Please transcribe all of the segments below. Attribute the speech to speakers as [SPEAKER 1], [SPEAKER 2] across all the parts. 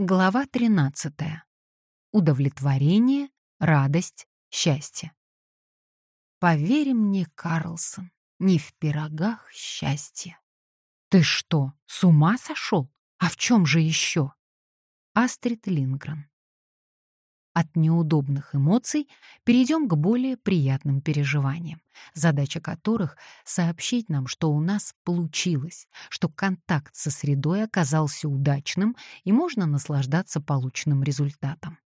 [SPEAKER 1] Глава 13. Удовлетворение, радость, счастье. Поверь мне, Карлсон, не в пирогах счастье. Ты что, с ума сошел? А в чем же еще? Астрид Лингрен. От неудобных эмоций перейдем к более приятным переживаниям, задача которых — сообщить нам, что у нас получилось, что контакт со средой оказался удачным и можно наслаждаться полученным результатом.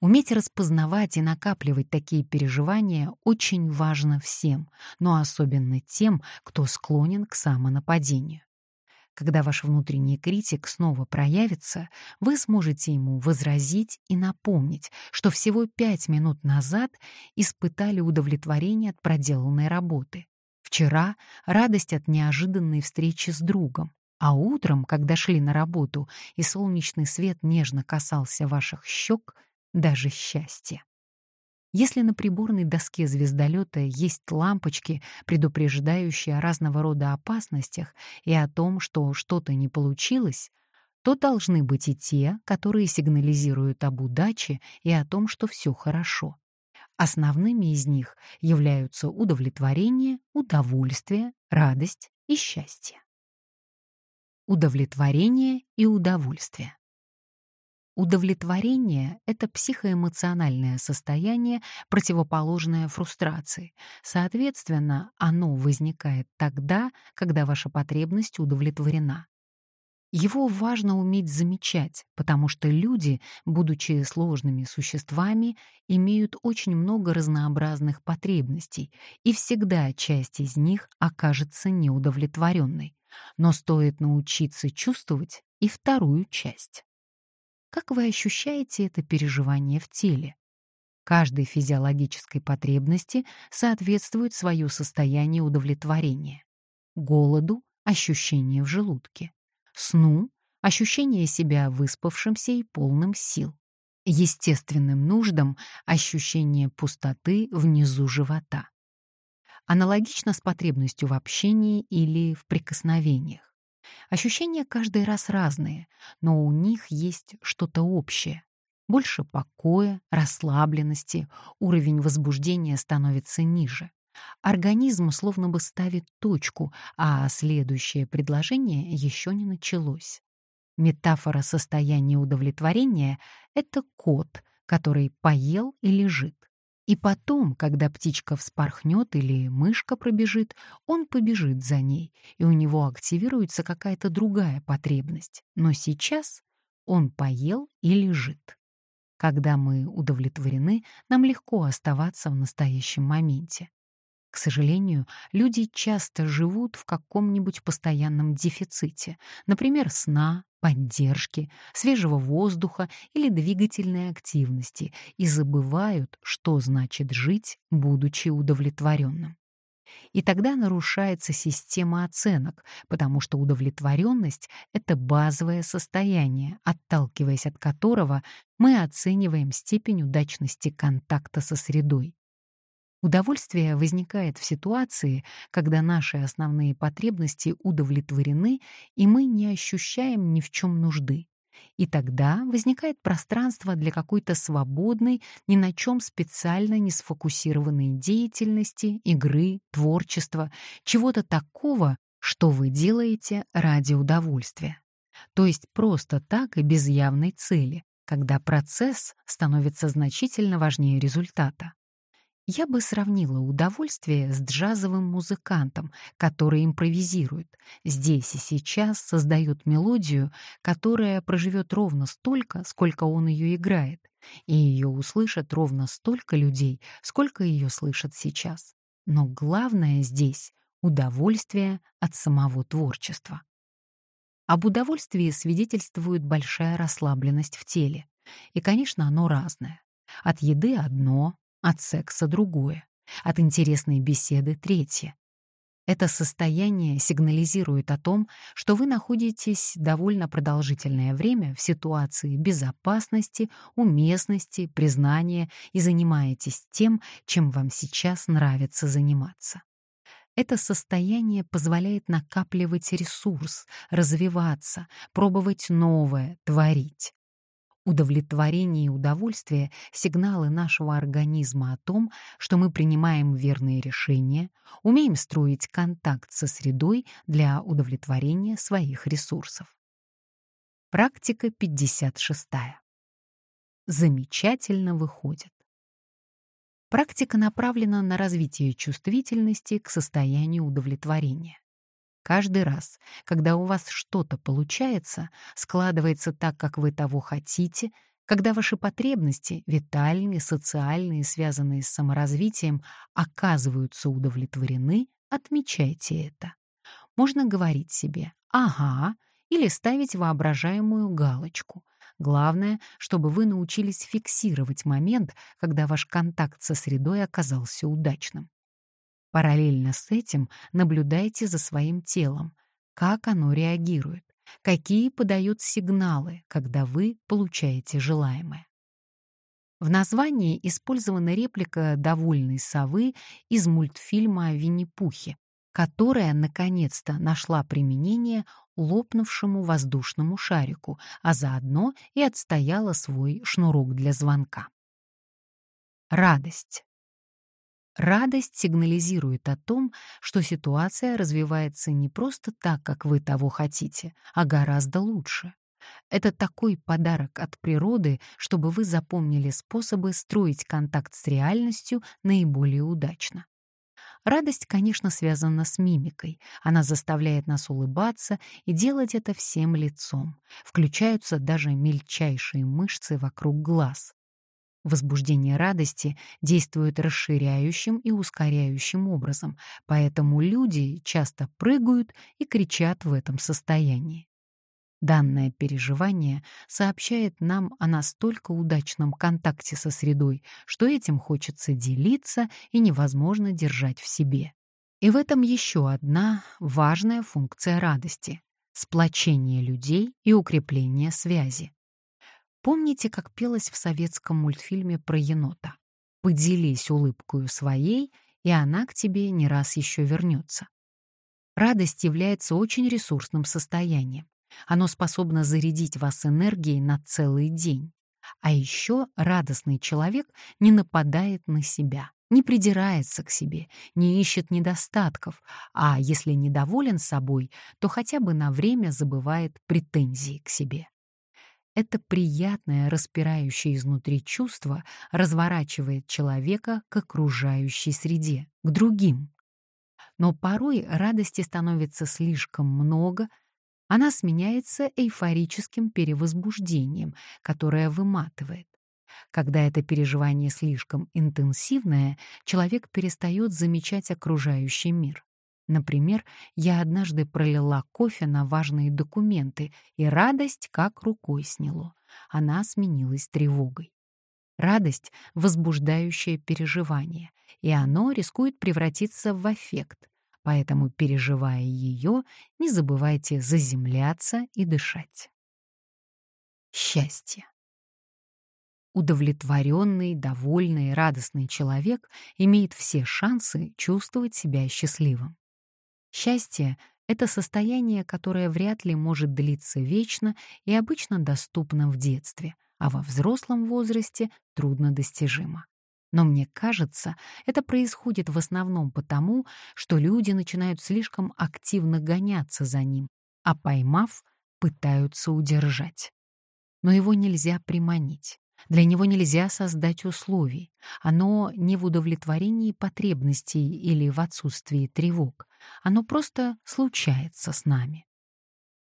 [SPEAKER 1] Уметь распознавать и накапливать такие переживания очень важно всем, но особенно тем, кто склонен к самонападению. Когда ваш внутренний критик снова проявится, вы сможете ему возразить и напомнить, что всего пять минут назад испытали удовлетворение от проделанной работы. Вчера — радость от неожиданной встречи с другом, а утром, когда шли на работу, и солнечный свет нежно касался ваших щек, даже счастье. Если на приборной доске звездолета есть лампочки, предупреждающие о разного рода опасностях и о том, что что-то не получилось, то должны быть и те, которые сигнализируют об удаче и о том, что все хорошо. Основными из них являются удовлетворение, удовольствие, радость и счастье. Удовлетворение и удовольствие. Удовлетворение — это психоэмоциональное состояние, противоположное фрустрации. Соответственно, оно возникает тогда, когда ваша потребность удовлетворена. Его важно уметь замечать, потому что люди, будучи сложными существами, имеют очень много разнообразных потребностей, и всегда часть из них окажется неудовлетворенной. Но стоит научиться чувствовать и вторую часть. Как вы ощущаете это переживание в теле? Каждой физиологической потребности соответствует свое состояние удовлетворения. Голоду — ощущение в желудке. Сну — ощущение себя выспавшимся и полным сил. Естественным нуждам — ощущение пустоты внизу живота. Аналогично с потребностью в общении или в прикосновениях. Ощущения каждый раз разные, но у них есть что-то общее. Больше покоя, расслабленности, уровень возбуждения становится ниже. Организм словно бы ставит точку, а следующее предложение еще не началось. Метафора состояния удовлетворения — это кот, который поел и лежит. И потом, когда птичка вспорхнет или мышка пробежит, он побежит за ней, и у него активируется какая-то другая потребность. Но сейчас он поел и лежит. Когда мы удовлетворены, нам легко оставаться в настоящем моменте. К сожалению, люди часто живут в каком-нибудь постоянном дефиците, например, сна, поддержки, свежего воздуха или двигательной активности и забывают, что значит жить, будучи удовлетворенным. И тогда нарушается система оценок, потому что удовлетворенность — это базовое состояние, отталкиваясь от которого мы оцениваем степень удачности контакта со средой. Удовольствие возникает в ситуации, когда наши основные потребности удовлетворены, и мы не ощущаем ни в чем нужды. И тогда возникает пространство для какой-то свободной, ни на чем специально не сфокусированной деятельности, игры, творчества, чего-то такого, что вы делаете ради удовольствия. То есть просто так и без явной цели, когда процесс становится значительно важнее результата. Я бы сравнила удовольствие с джазовым музыкантом, который импровизирует, здесь и сейчас создает мелодию, которая проживет ровно столько, сколько он ее играет, и ее услышат ровно столько людей, сколько ее слышат сейчас. Но главное здесь — удовольствие от самого творчества. Об удовольствии свидетельствует большая расслабленность в теле. И, конечно, оно разное. От еды одно, от секса другое, от интересной беседы третье. Это состояние сигнализирует о том, что вы находитесь довольно продолжительное время в ситуации безопасности, уместности, признания и занимаетесь тем, чем вам сейчас нравится заниматься. Это состояние позволяет накапливать ресурс, развиваться, пробовать новое, творить. Удовлетворение и удовольствие — сигналы нашего организма о том, что мы принимаем верные решения, умеем строить контакт со средой для удовлетворения своих ресурсов. Практика 56. Замечательно выходит. Практика направлена на развитие чувствительности к состоянию удовлетворения. Каждый раз, когда у вас что-то получается, складывается так, как вы того хотите, когда ваши потребности, витальные, социальные, связанные с саморазвитием, оказываются удовлетворены, отмечайте это. Можно говорить себе «ага» или ставить воображаемую галочку. Главное, чтобы вы научились фиксировать момент, когда ваш контакт со средой оказался удачным. Параллельно с этим наблюдайте за своим телом, как оно реагирует, какие подает сигналы, когда вы получаете желаемое. В названии использована реплика довольной совы из мультфильма о Винни-Пухе, которая наконец-то нашла применение лопнувшему воздушному шарику, а заодно и отстояла свой шнурок для звонка. Радость. Радость сигнализирует о том, что ситуация развивается не просто так, как вы того хотите, а гораздо лучше. Это такой подарок от природы, чтобы вы запомнили способы строить контакт с реальностью наиболее удачно. Радость, конечно, связана с мимикой. Она заставляет нас улыбаться и делать это всем лицом. Включаются даже мельчайшие мышцы вокруг глаз. Возбуждение радости действует расширяющим и ускоряющим образом, поэтому люди часто прыгают и кричат в этом состоянии. Данное переживание сообщает нам о настолько удачном контакте со средой, что этим хочется делиться и невозможно держать в себе. И в этом еще одна важная функция радости — сплочение людей и укрепление связи. Помните, как пелось в советском мультфильме про енота? «Поделись улыбкою своей, и она к тебе не раз еще вернется». Радость является очень ресурсным состоянием. Оно способно зарядить вас энергией на целый день. А еще радостный человек не нападает на себя, не придирается к себе, не ищет недостатков, а если недоволен собой, то хотя бы на время забывает претензии к себе. Это приятное, распирающее изнутри чувство разворачивает человека к окружающей среде, к другим. Но порой радости становится слишком много, она сменяется эйфорическим перевозбуждением, которое выматывает. Когда это переживание слишком интенсивное, человек перестает замечать окружающий мир. Например, я однажды пролила кофе на важные документы, и радость как рукой сняло. Она сменилась тревогой. Радость — возбуждающее переживание, и оно рискует превратиться в аффект, поэтому, переживая ее, не забывайте заземляться и дышать. Счастье. Удовлетворенный, довольный, радостный человек имеет все шансы чувствовать себя счастливым. Счастье — это состояние, которое вряд ли может длиться вечно и обычно доступно в детстве, а во взрослом возрасте трудно достижимо. Но мне кажется, это происходит в основном потому, что люди начинают слишком активно гоняться за ним, а поймав, пытаются удержать. Но его нельзя приманить. Для него нельзя создать условий. Оно не в удовлетворении потребностей или в отсутствии тревог. Оно просто случается с нами.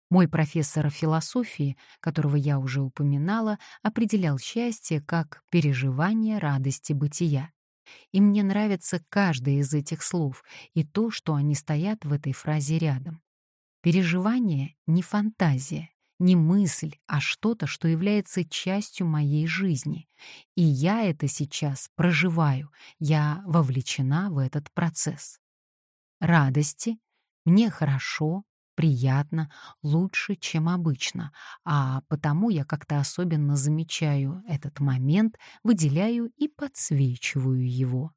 [SPEAKER 1] Мой профессор философии, которого я уже упоминала, определял счастье как переживание радости бытия. И мне нравится каждое из этих слов и то, что они стоят в этой фразе рядом. Переживание — не фантазия, не мысль, а что-то, что является частью моей жизни. И я это сейчас проживаю, я вовлечена в этот процесс. Радости, мне хорошо, приятно, лучше, чем обычно, а потому я как-то особенно замечаю этот момент, выделяю и подсвечиваю его.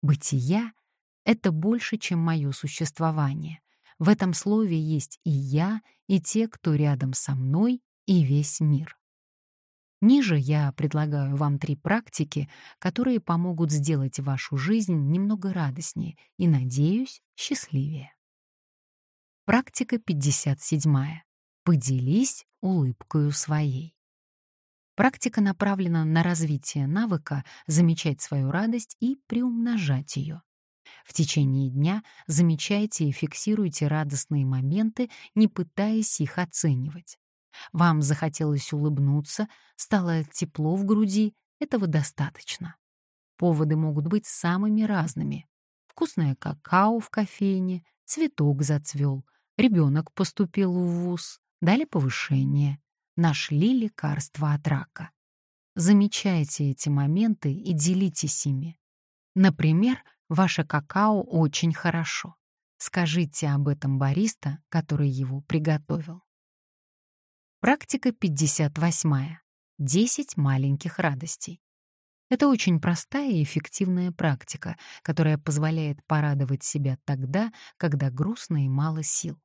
[SPEAKER 1] Бытия — это больше, чем мое существование. В этом слове есть и я, и те, кто рядом со мной, и весь мир. Ниже я предлагаю вам три практики, которые помогут сделать вашу жизнь немного радостнее и, надеюсь, счастливее. Практика 57. Поделись улыбкою своей. Практика направлена на развитие навыка замечать свою радость и приумножать ее. В течение дня замечайте и фиксируйте радостные моменты, не пытаясь их оценивать. Вам захотелось улыбнуться, стало тепло в груди, этого достаточно. Поводы могут быть самыми разными. Вкусное какао в кофейне, цветок зацвел, ребенок поступил в вуз, дали повышение, нашли лекарство от рака. Замечайте эти моменты и делитесь ими. Например, ваше какао очень хорошо. Скажите об этом бариста, который его приготовил. Практика 58. 10 маленьких радостей. Это очень простая и эффективная практика, которая позволяет порадовать себя тогда, когда грустно и мало сил.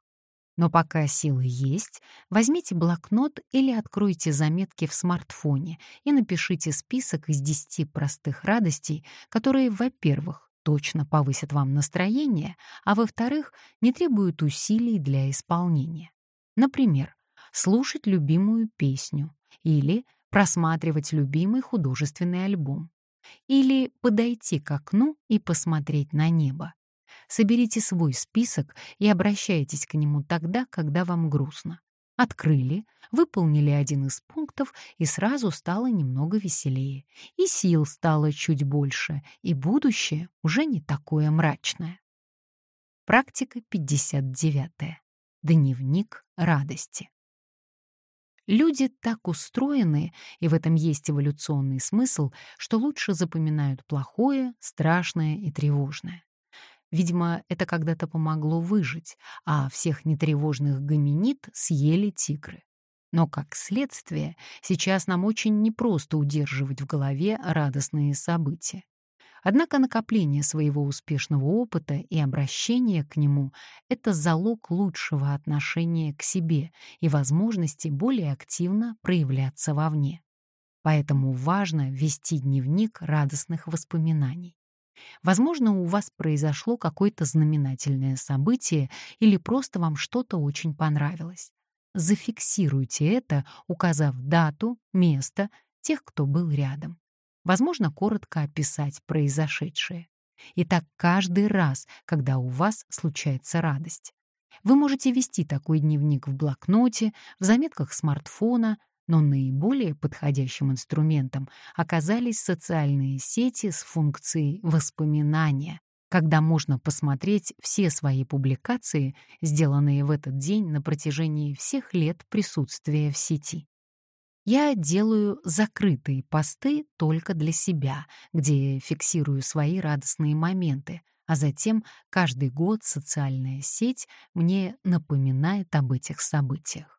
[SPEAKER 1] Но пока силы есть, возьмите блокнот или откройте заметки в смартфоне и напишите список из 10 простых радостей, которые, во-первых, точно повысят вам настроение, а во-вторых, не требуют усилий для исполнения. Например, слушать любимую песню или просматривать любимый художественный альбом или подойти к окну и посмотреть на небо. Соберите свой список и обращайтесь к нему тогда, когда вам грустно. Открыли, выполнили один из пунктов, и сразу стало немного веселее. И сил стало чуть больше, и будущее уже не такое мрачное. Практика 59. Дневник радости. Люди так устроены, и в этом есть эволюционный смысл, что лучше запоминают плохое, страшное и тревожное. Видимо, это когда-то помогло выжить, а всех нетревожных гоминид съели тигры. Но, как следствие, сейчас нам очень непросто удерживать в голове радостные события. Однако накопление своего успешного опыта и обращение к нему — это залог лучшего отношения к себе и возможности более активно проявляться вовне. Поэтому важно вести дневник радостных воспоминаний. Возможно, у вас произошло какое-то знаменательное событие или просто вам что-то очень понравилось. Зафиксируйте это, указав дату, место, тех, кто был рядом возможно, коротко описать произошедшее. И так каждый раз, когда у вас случается радость. Вы можете вести такой дневник в блокноте, в заметках смартфона, но наиболее подходящим инструментом оказались социальные сети с функцией воспоминания, когда можно посмотреть все свои публикации, сделанные в этот день на протяжении всех лет присутствия в сети. Я делаю закрытые посты только для себя, где фиксирую свои радостные моменты, а затем каждый год социальная сеть мне напоминает об этих событиях.